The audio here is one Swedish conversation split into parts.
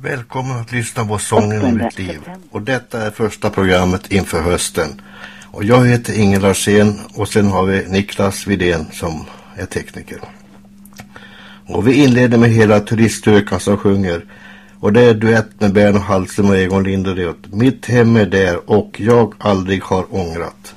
Välkommen att lyssna på Sången i mitt liv. Och detta är första programmet inför hösten. Och jag heter Inger Larsén och sen har vi Niklas Vidén som är tekniker. Och vi inleder med hela turistkyrkan som sjunger. Och det är duett med Berno Hallström och Egon Linderöd. Mitt hem är där och jag aldrig har ångrat.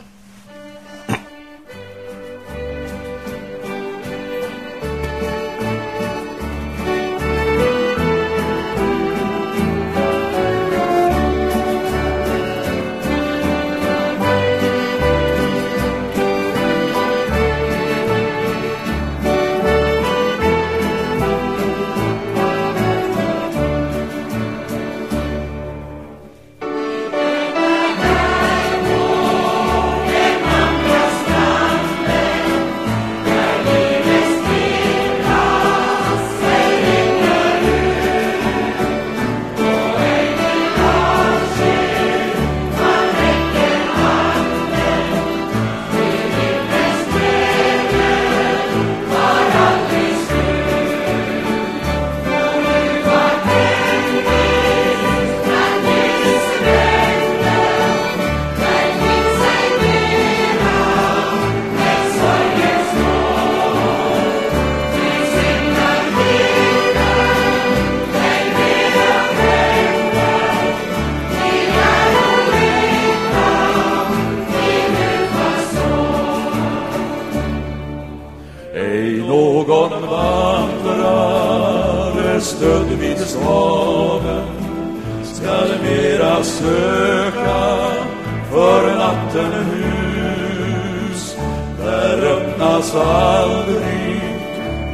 lämnas aldrig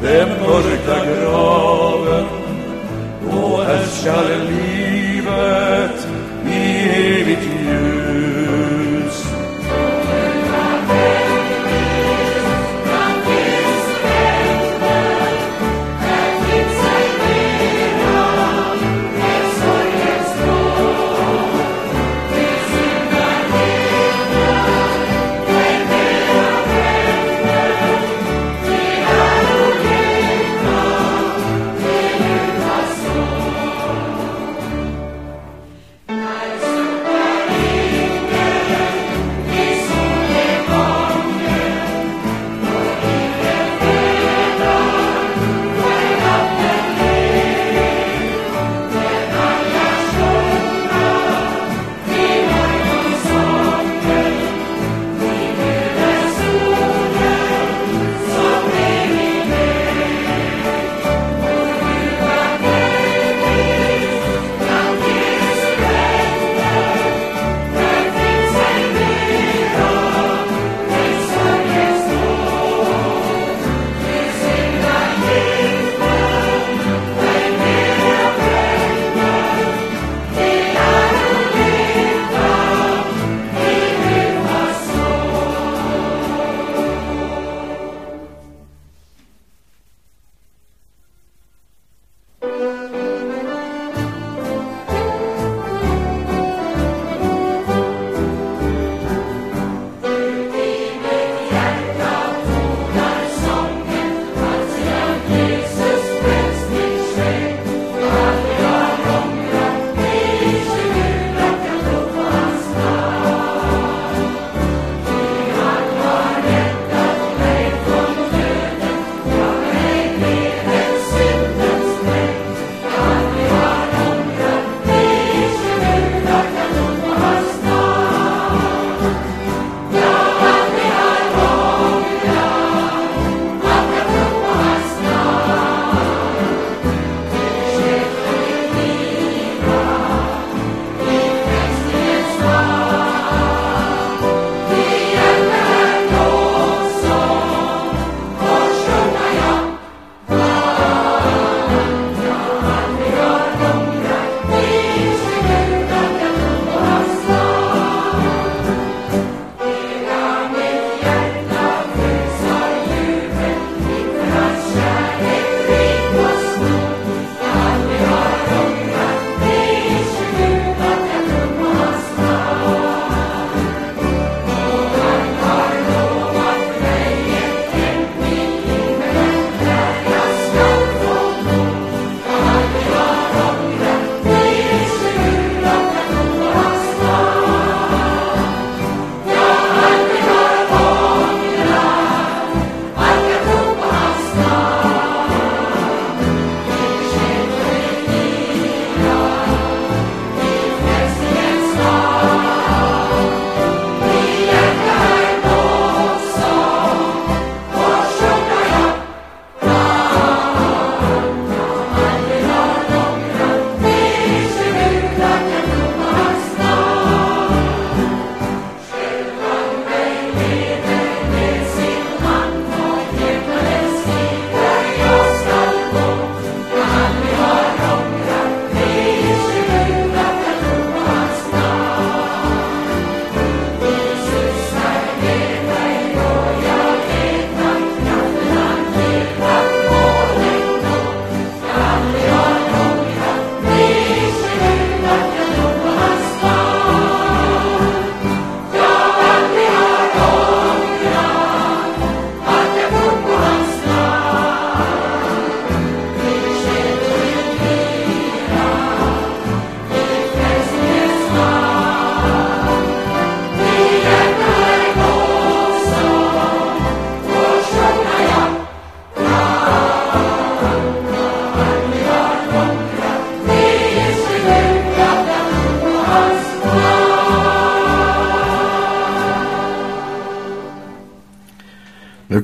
den mörka graven. Då härskar livet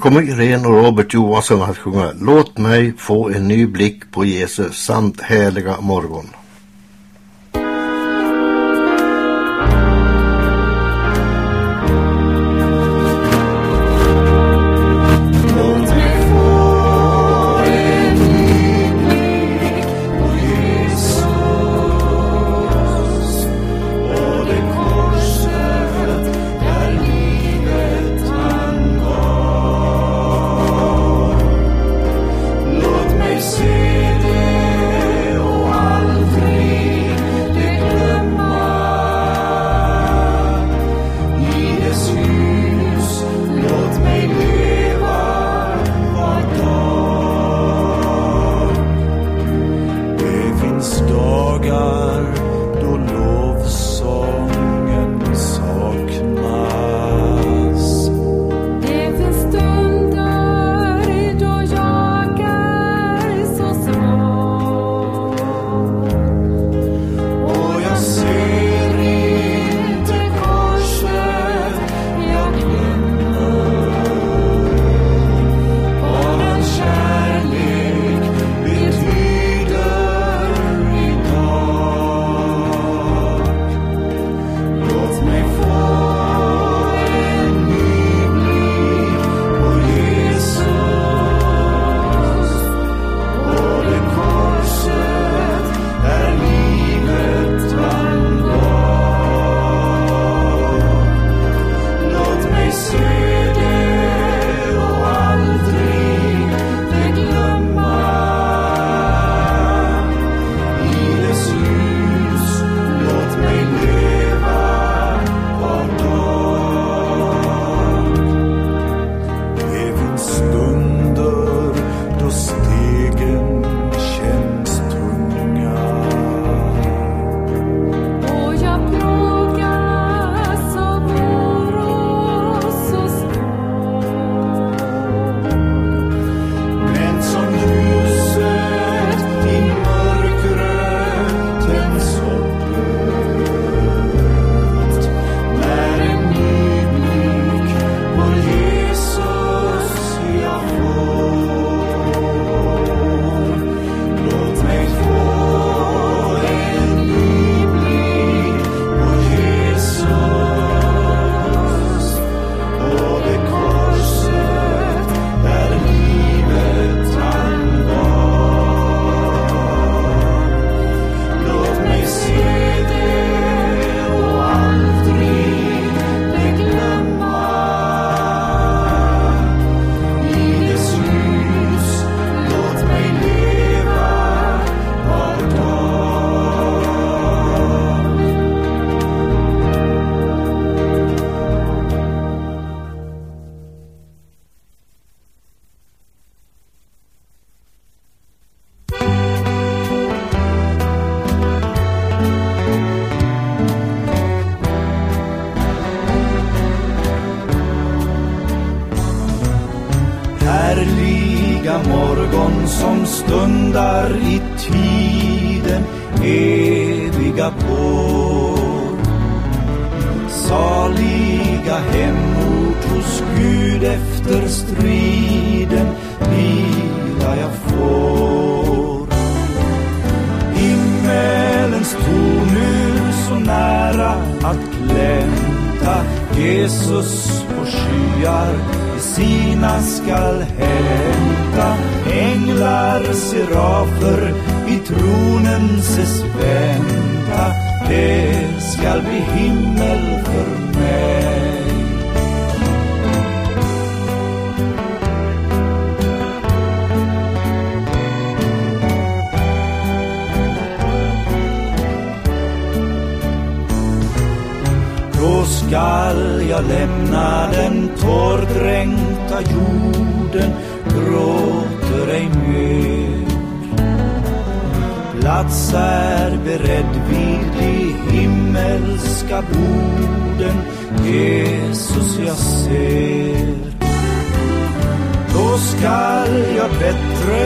kommer Irene och Robert Johansson att sjunga Låt mig få en ny blick på Jesus sant härliga morgon. Skall jag lämna den tårdränkta jorden gråter ej mer. Plats är beredd vid de himmelska borden Jesus jag ser. Då skall jag bättre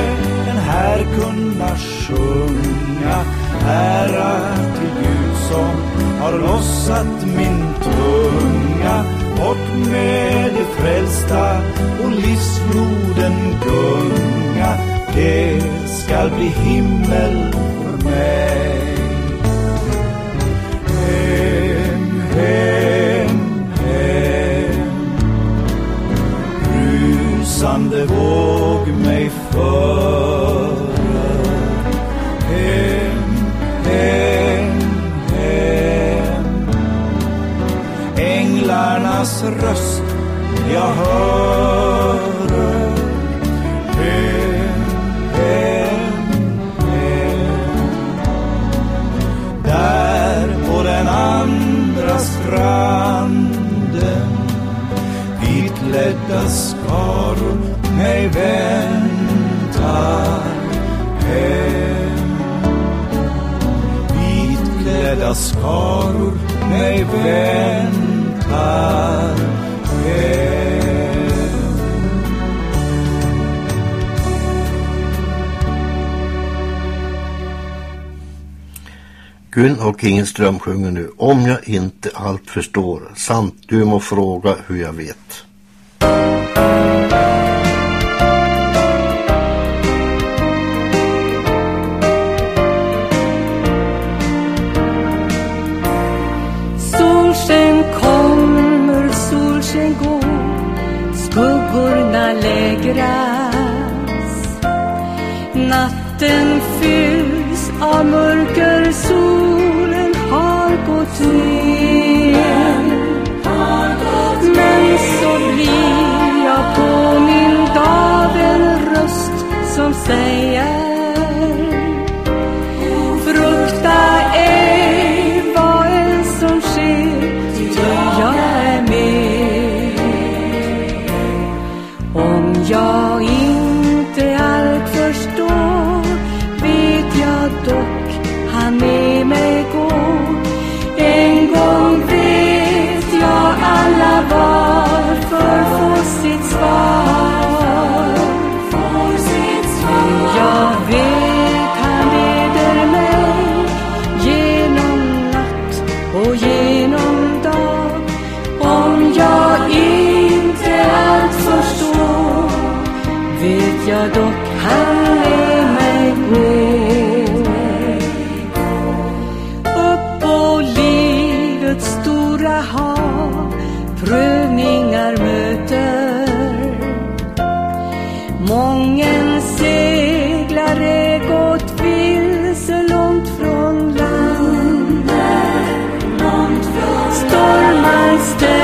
än här kunna sjunga ära till Gud som har lossat min tunga och med det frälsta och livsfloden gunga. Det skall bli himmel för mig. Hem, hem, hem. Rusande våg mig för. röst jag hörer. Hem, hem, hem. Där på den andra stranden vitklädda skaror mig väntar. Hem, vitklädda skaror mig väntar han. Gun och Ingeström sjunger nu Om jag inte allt förstår samt du må fråga hur jag vet. gräs. Natten fylls av mörker, solen har gått ner. Men så blir jag påmind av en röst som säger stay.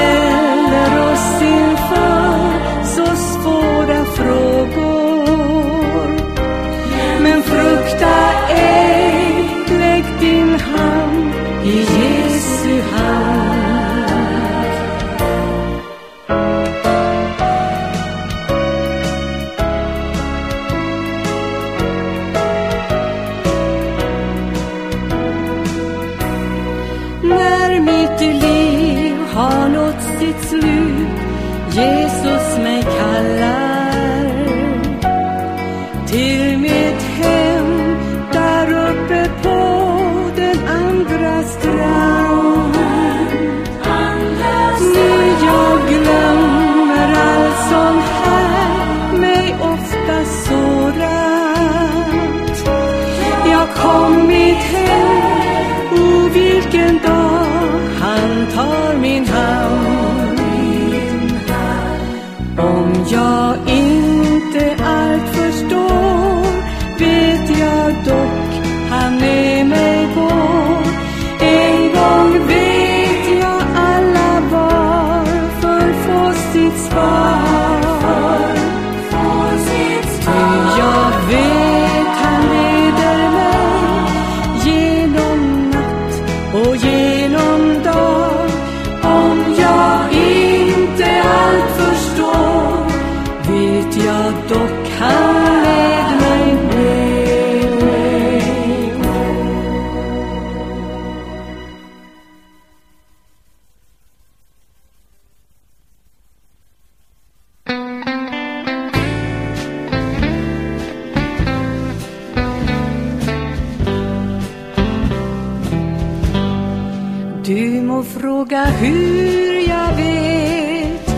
Fråga hur jag vet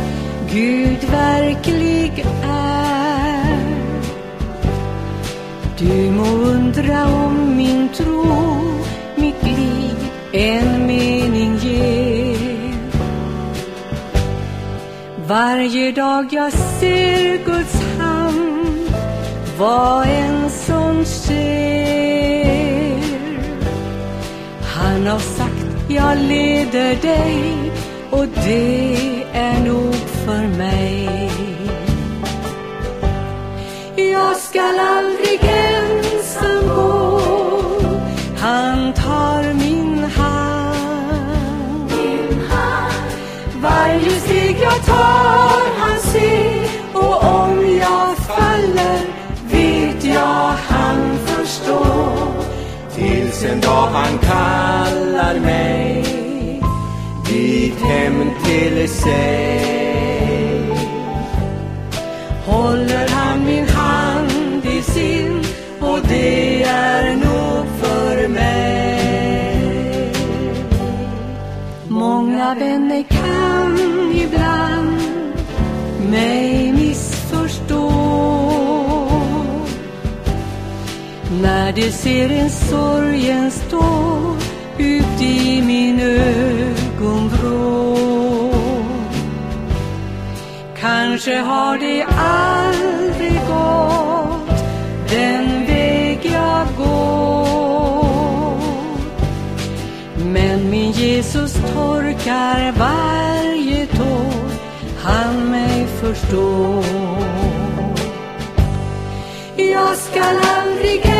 Gud verklig är. Du må undra om min tro mitt liv en mening ger. Varje dag jag ser Guds hand vad än som ser. Han har jag leder dig och det är nog för mig. Jag skall aldrig ensam gå, han tar min hand. Varje steg jag tar han ser Tills en dag han kallar mig dit hem till sig. Håller han min hand i sin och det är nog för mig. Många vänner kan ibland mig när de ser en sorgens stå ut i min ögonvrå. Kanske har det aldrig gått den väg jag går. Men min Jesus torkar varje tår, han mig förstår. Jag ska aldrig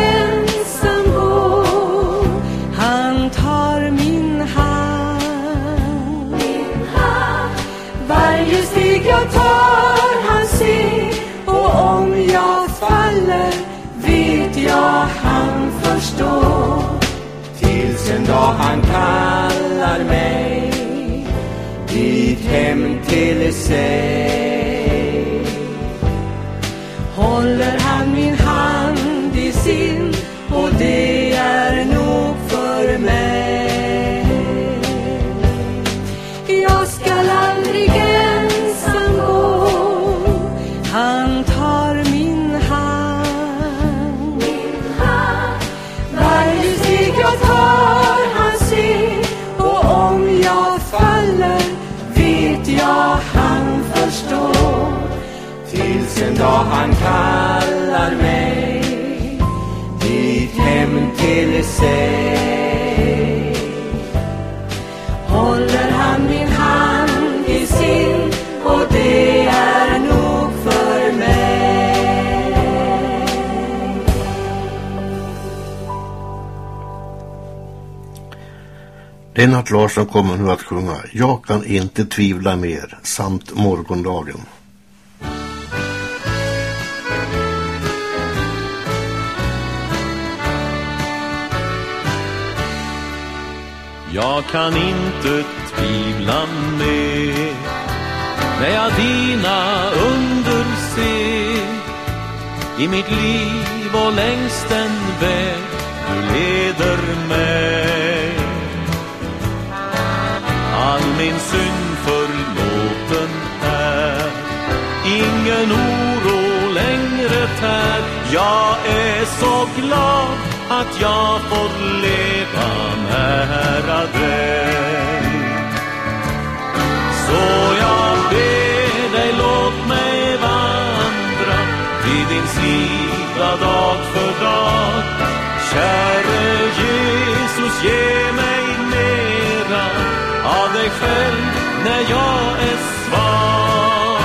han. Tills en dag han kallar mig dit hem till sig. Håller dag han kallar mig dit hem till sig. Håller han min hand i sin och det är nog för mig. Lennart Larsson kommer nu att sjunga Jag kan inte tvivla mer samt Morgondagen. Jag kan inte tvivla mer. När jag dina under ser i mitt liv och längs den väg du leder mig. All min synd förlåten är. Ingen oro längre tär. Jag är så glad att jag fått leva nära dig. Så jag ber dig låt mig vandra vid din sida dag för dag. Käre Jesus, ge mig mera av dig själv när jag är svag.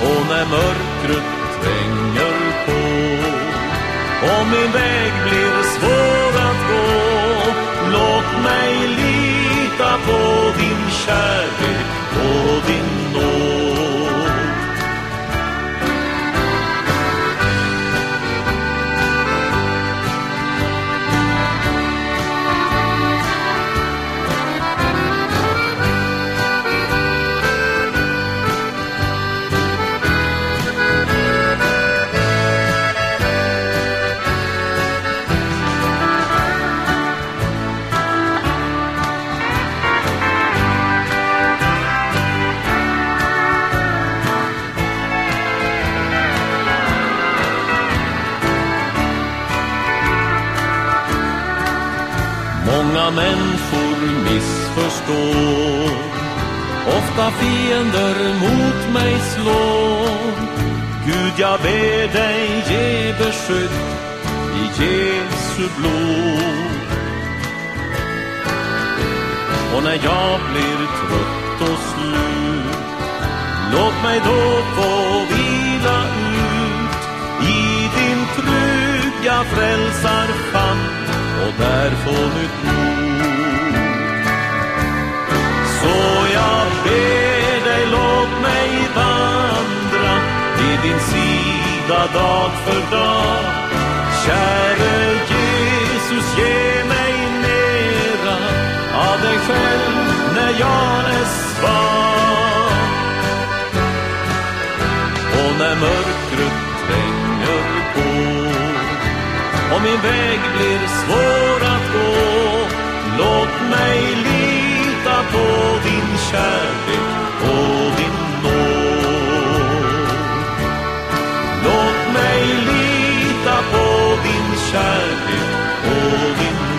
Och när mörkret tränger min väg blir svår att gå. Låt mig lita på din kärlek och din nåd. Människor missförstår. Ofta fiender mot mig slår. Gud, jag ber dig ge beskydd i Jesu blod. Och när jag blir trött och slut Låt mig då få vila ut. I din trygga frälsarfamn och där få nytt mod. Så jag ber dig, låt mig vandra vid din sida dag för dag. Käre Jesus, ge mig mera av dig själv när jag är svag. Och när mörkret tränger på och min väg blir svår att gå Låt mig på din kärlek och din nåd. Låt mig lita på din kärlek och din nåd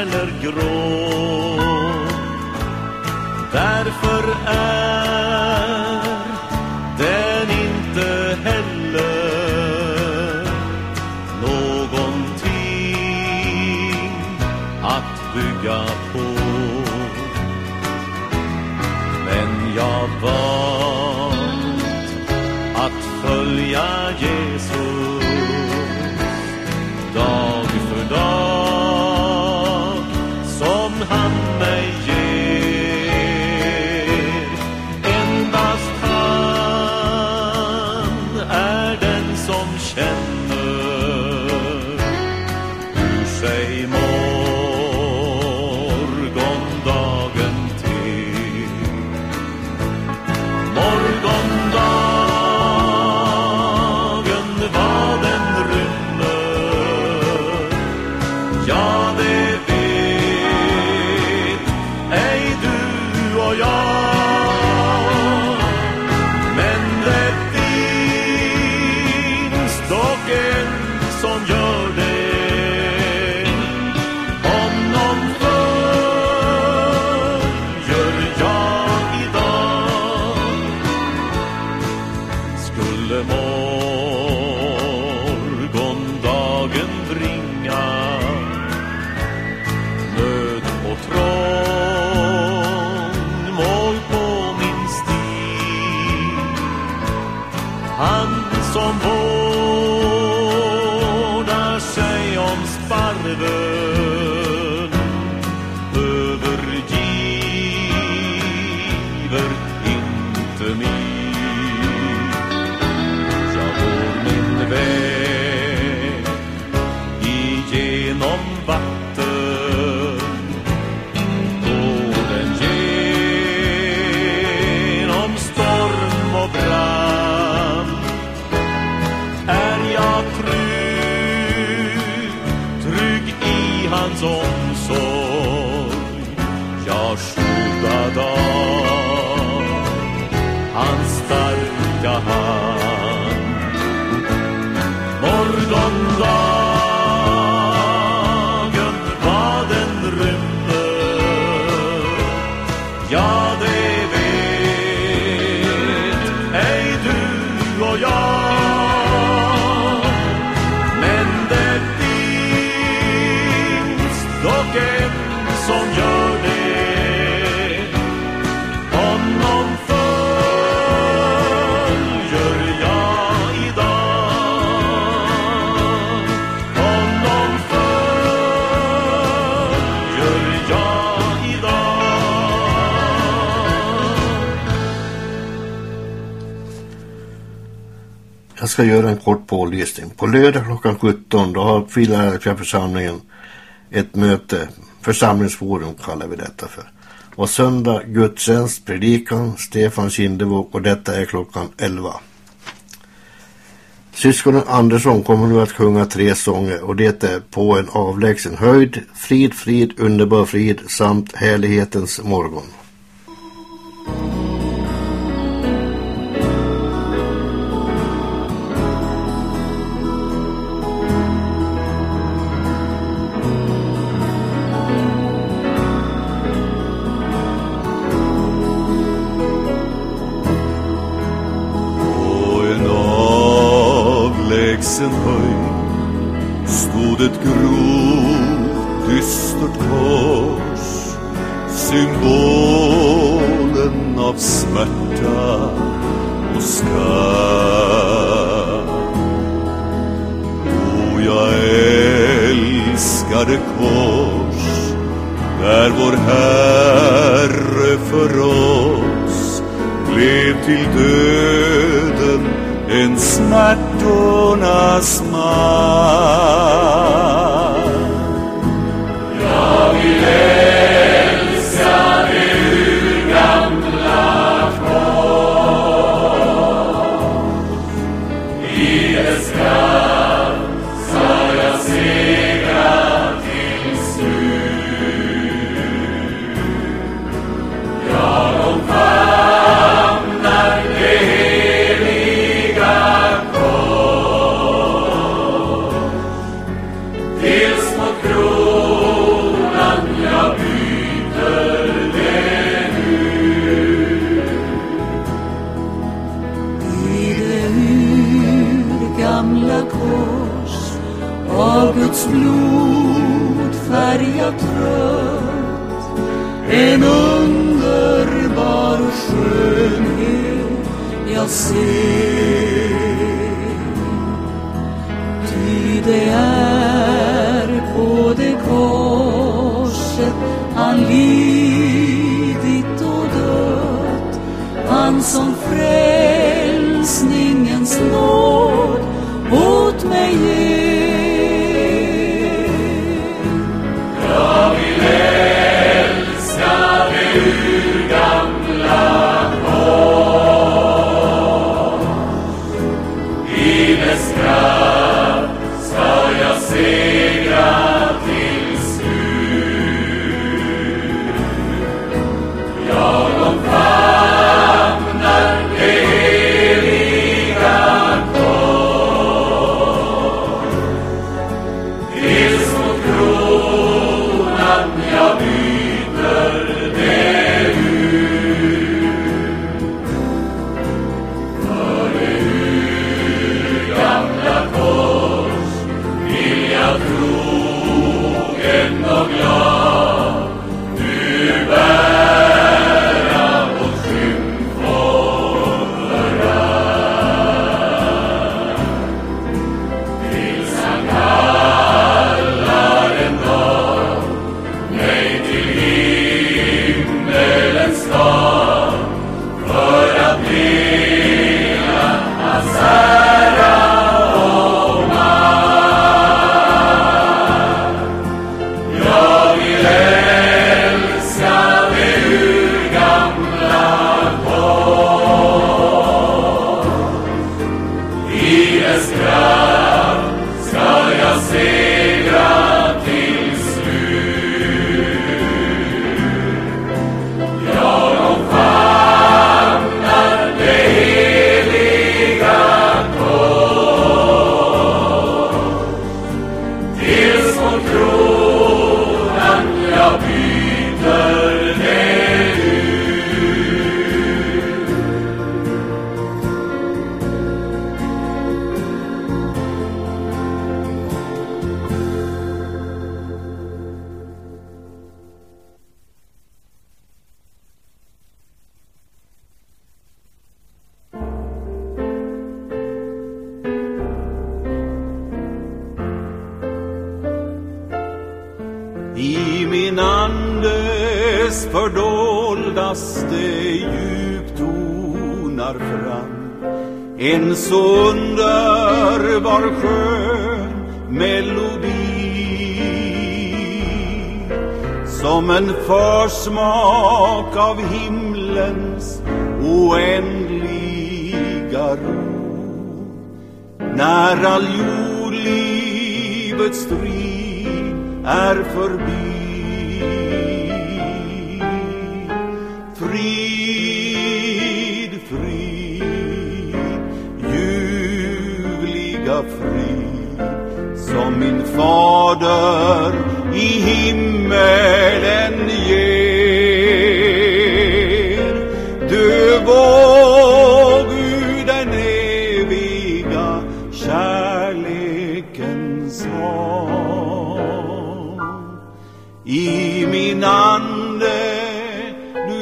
eller grå. Därför är ska göra en kort pålysning. På lördag klockan 17 då har Filadelfia församlingen ett möte. Församlingsforum kallar vi detta för. Och söndag gudstjänst, predikan, Stefan Kindevåg och detta är klockan 11. Syskonen Andersson kommer nu att sjunga tre sånger och det är På en avlägsen höjd, Frid, frid, underbar frid samt Härlighetens morgon. Ty det är på det korset han lidit och dött han som frälsningens nåd åt mig ger.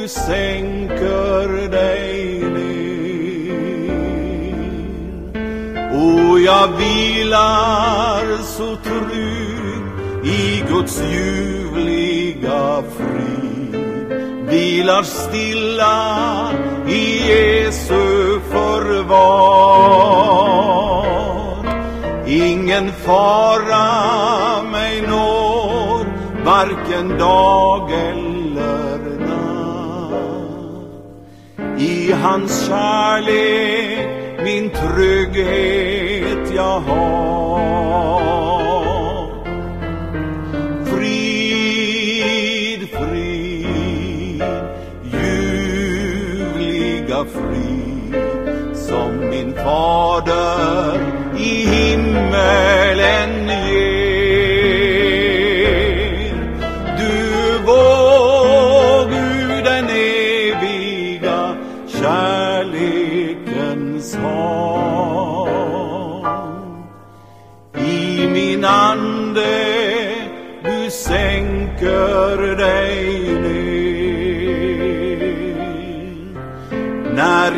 sänker dig ner. Och jag vilar så trygg i Guds ljuvliga frid. Vilar stilla i Jesu förvar. Ingen fara mig når, varken dag eller i hans kärlek min trygghet jag har. Frid, frid, ljuvliga frid som min fader i himmelen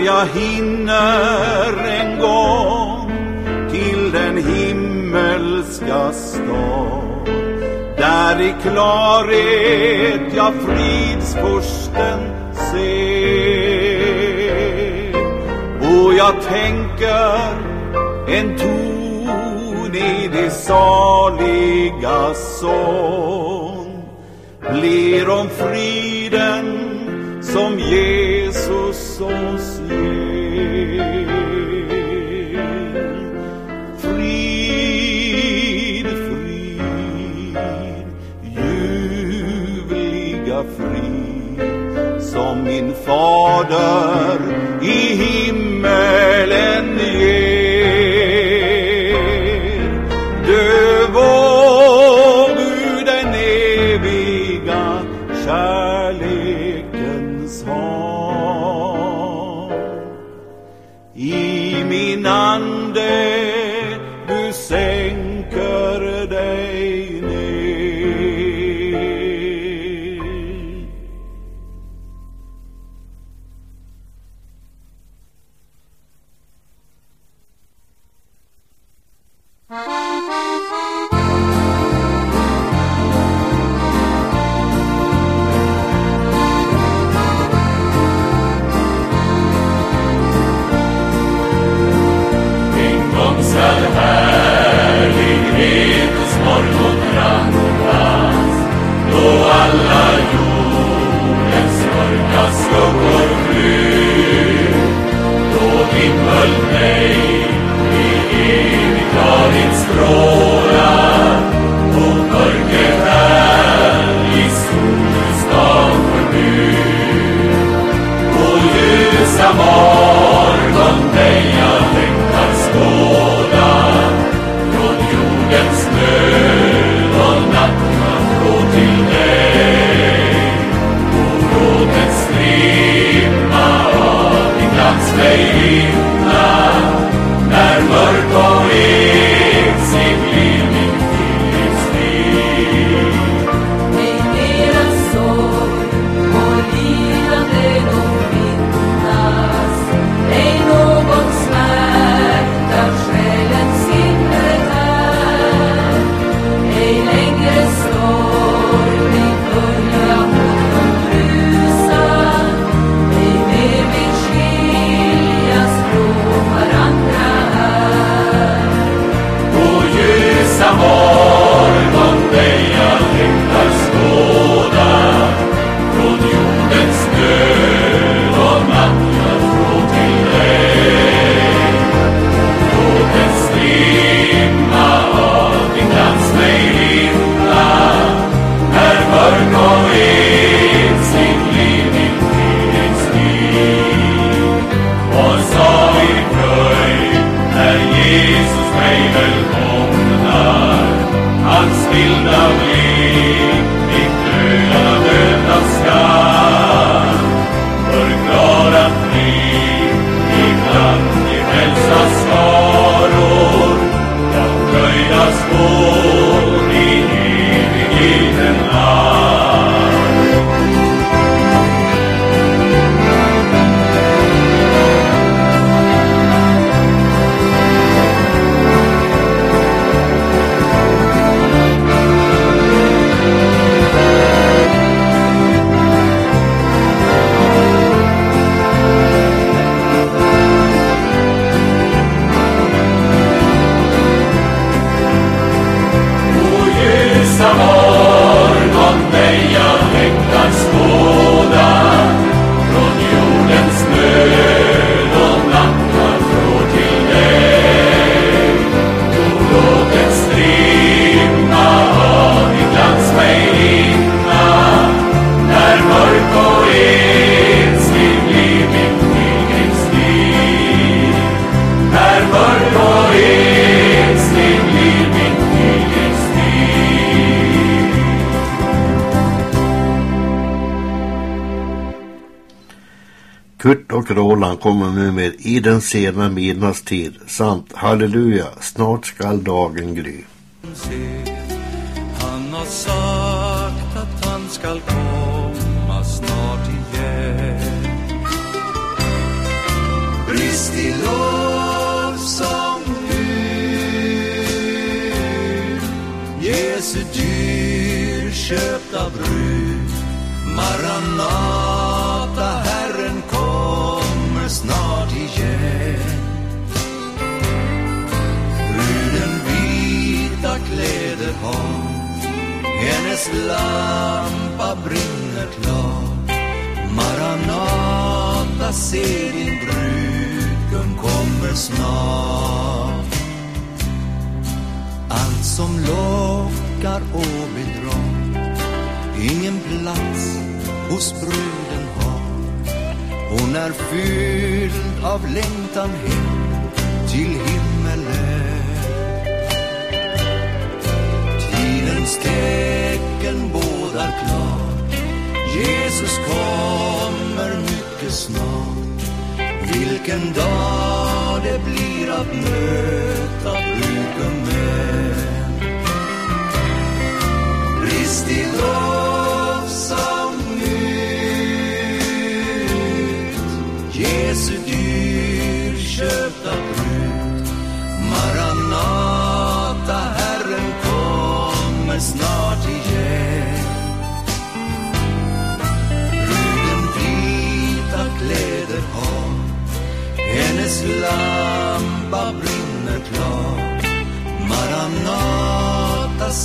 jag hinner en gång till den himmelska stad. Där i klarhet jag fridsfursten ser. Och jag tänker en ton i det saliga sång blir om friden som Jesus sång. Adam. Och Roland kommer nu med I den sena midnattstid samt Halleluja, snart skall dagen gry. Herrens lampa brinner klar. Maranata, se din brudgum kommer snart. Allt som lockar och bedrar Ingen plats hos bruden har. Hon är fylld av längtan hem till himmelen. Tidens tecken klart. Jesus kommer mycket snart. Vilken dag det blir att möta brudgummen Kristi lovsång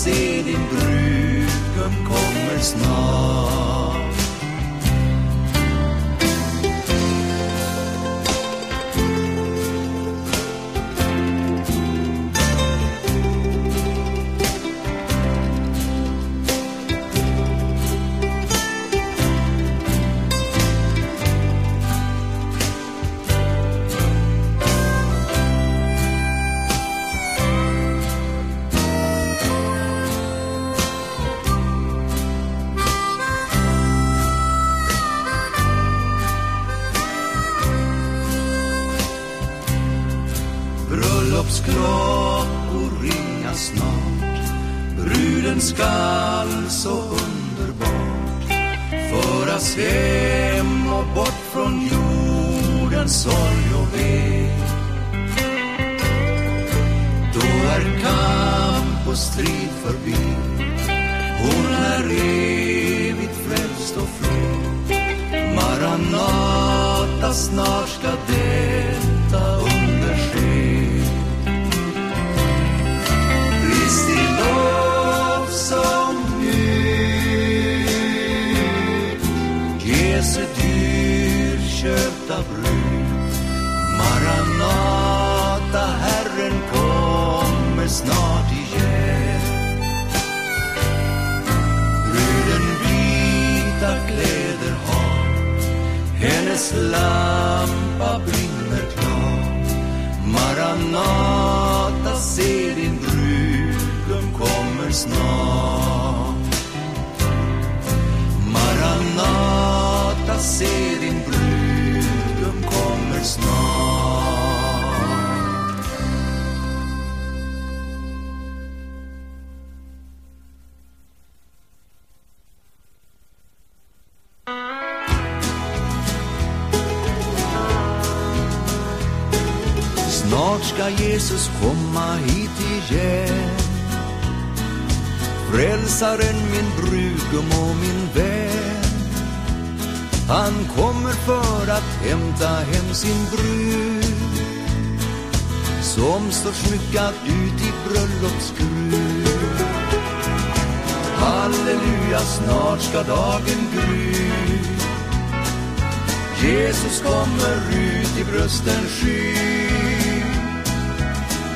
se din brudgum kommer snart oss hem och bort från jordens sorg och ve. Då är kamp och strid förbi. Hon är evigt frälst och fri. Maranata, snart ska det dansaren, min brudgum och min vän. Han kommer för att hämta hem sin brud Som står smyckad ut i bröllopskrud Halleluja, snart ska dagen gry Jesus kommer ut i bröstens sky.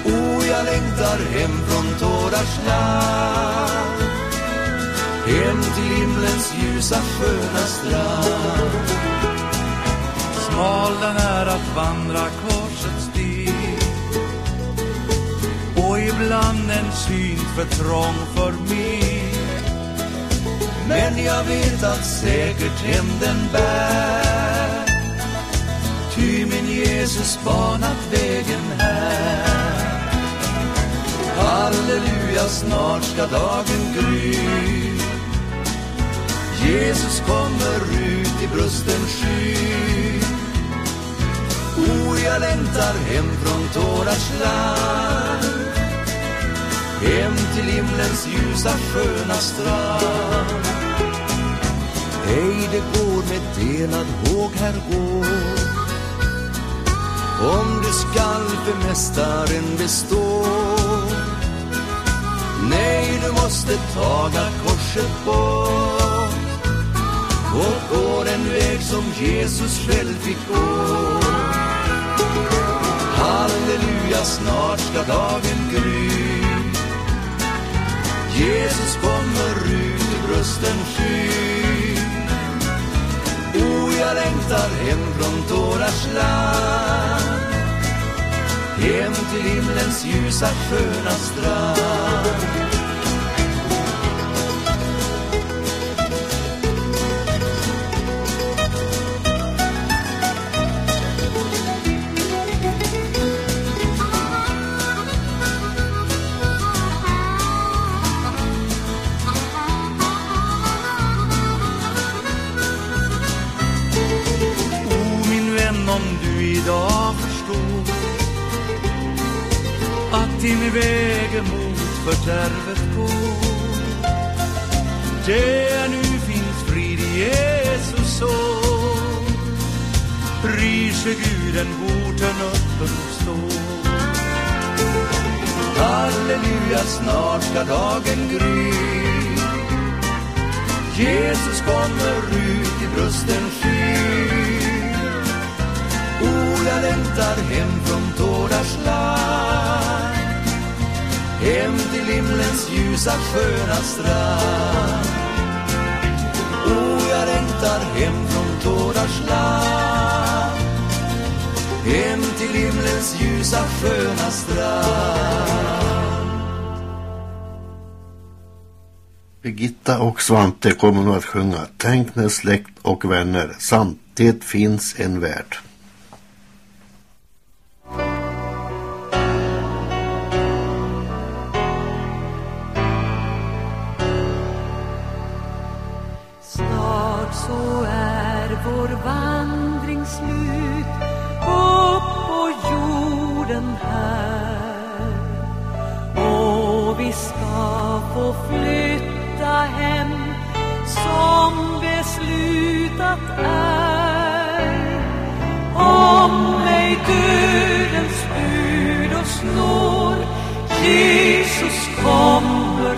O, jag längtar hem från tårars land. Hem till himlens ljusa sköna strand. Smal den är att vandra korsets stig och ibland en syn för trång för mig. Men jag vet att säkert hem den bär. Ty min Jesus banat vägen här. Halleluja, snart ska dagen gry Jesus kommer ut i brusten sky O, jag längtar hem från tårars land Hem till himlens ljusa sköna strand. Ej, det går med delad håg här går Om du skall för mästaren bestå. Nej, du måste taga korset bort och gå den väg som Jesus själv fick gå. Halleluja, snart ska dagen gry. Jesus kommer ut i brösten sky. O, jag längtar hem från tårars land. Hem till himlens ljusa sköna strand. Idag förstår att din väg mot fördärvet går. Där nu finns frid i Jesus år bryr sig Gud än porten öppen står Halleluja, snart ska dagen gry. Jesus kommer ut i brösten sky jag längtar hem från tårars land Hem till himlens ljusa sköna strand. O, jag längtar hem från tårars land Hem till himlens ljusa sköna strand. Birgitta och Svante kommer nu att sjunga Tänk när släkt och vänner. Samt Det finns en värld.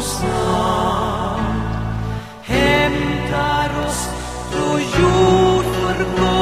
Snart. Hämtar oss då jord förgår,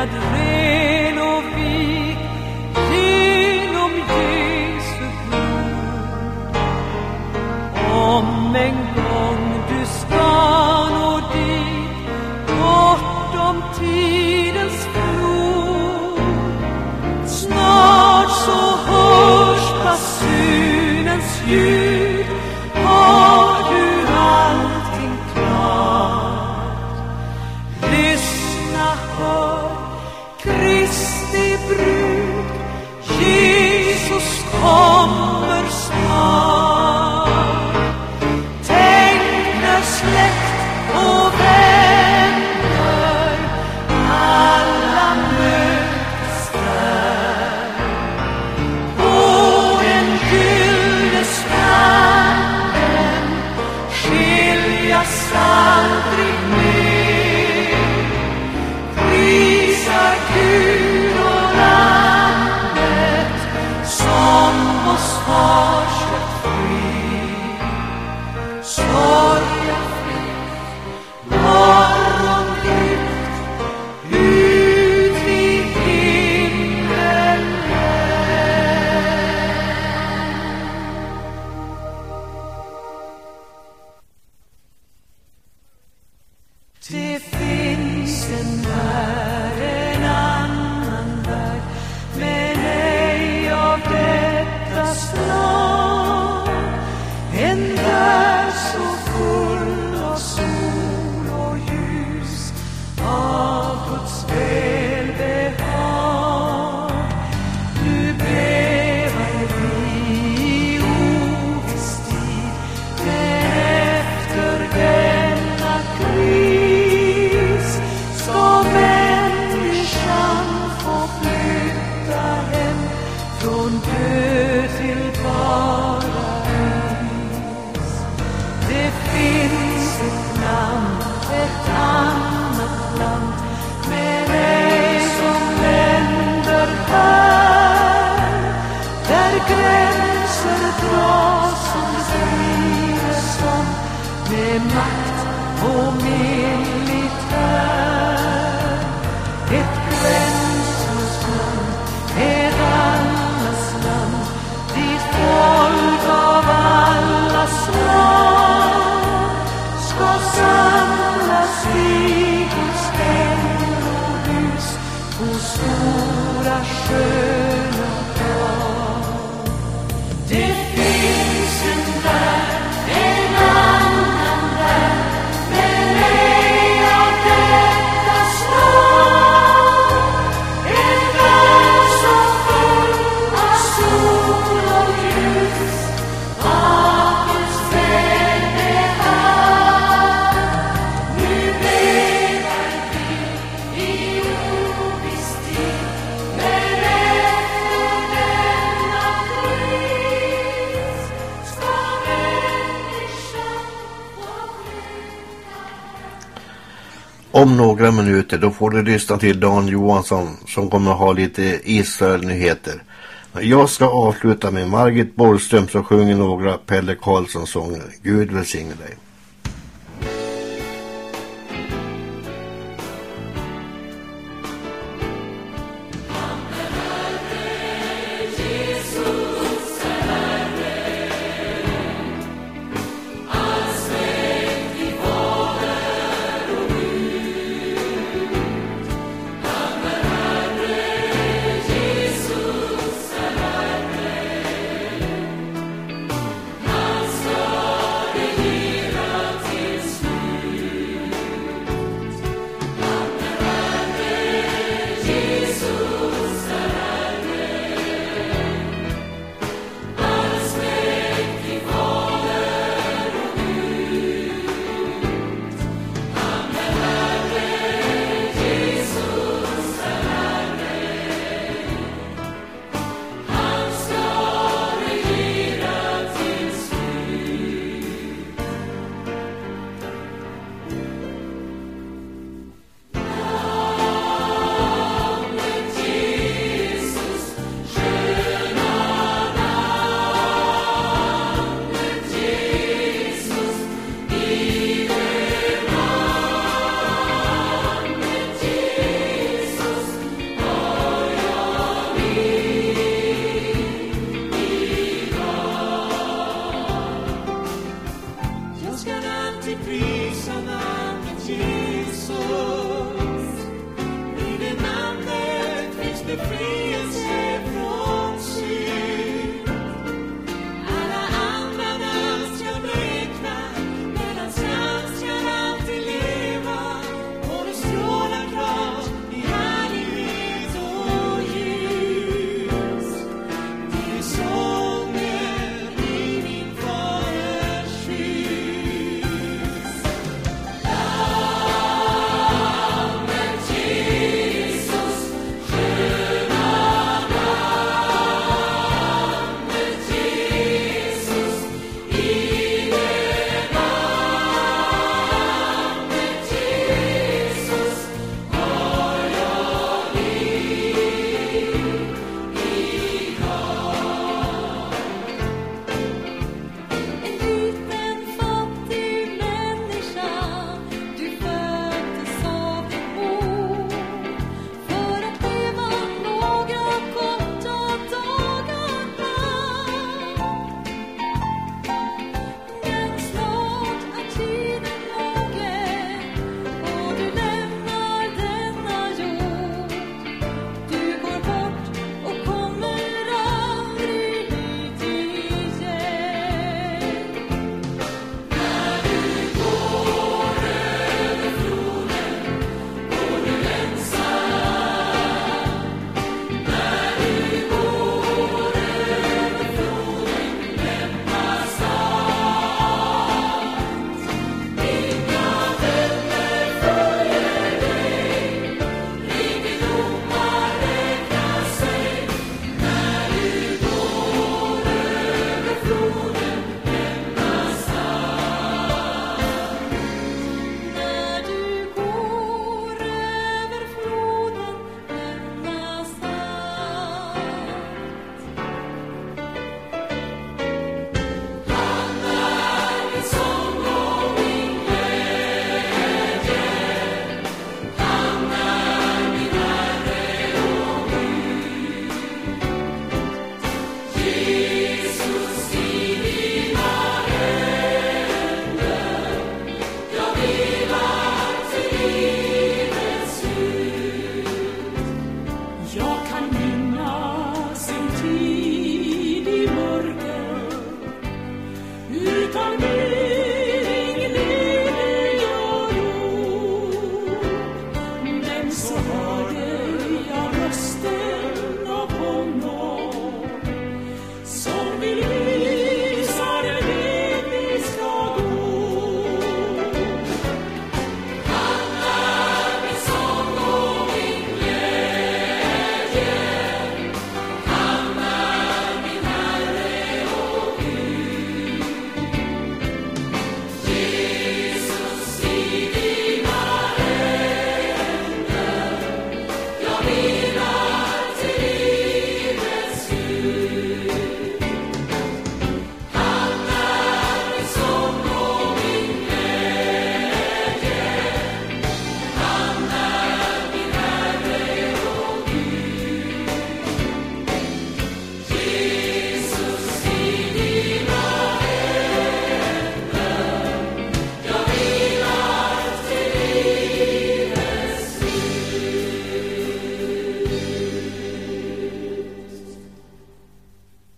God say Om några minuter då får du lyssna till Dan Johansson som kommer ha lite Israel-nyheter. Jag ska avsluta med Margit Borgström som sjunger några Pelle Karlsson-sånger. Gud välsigne dig.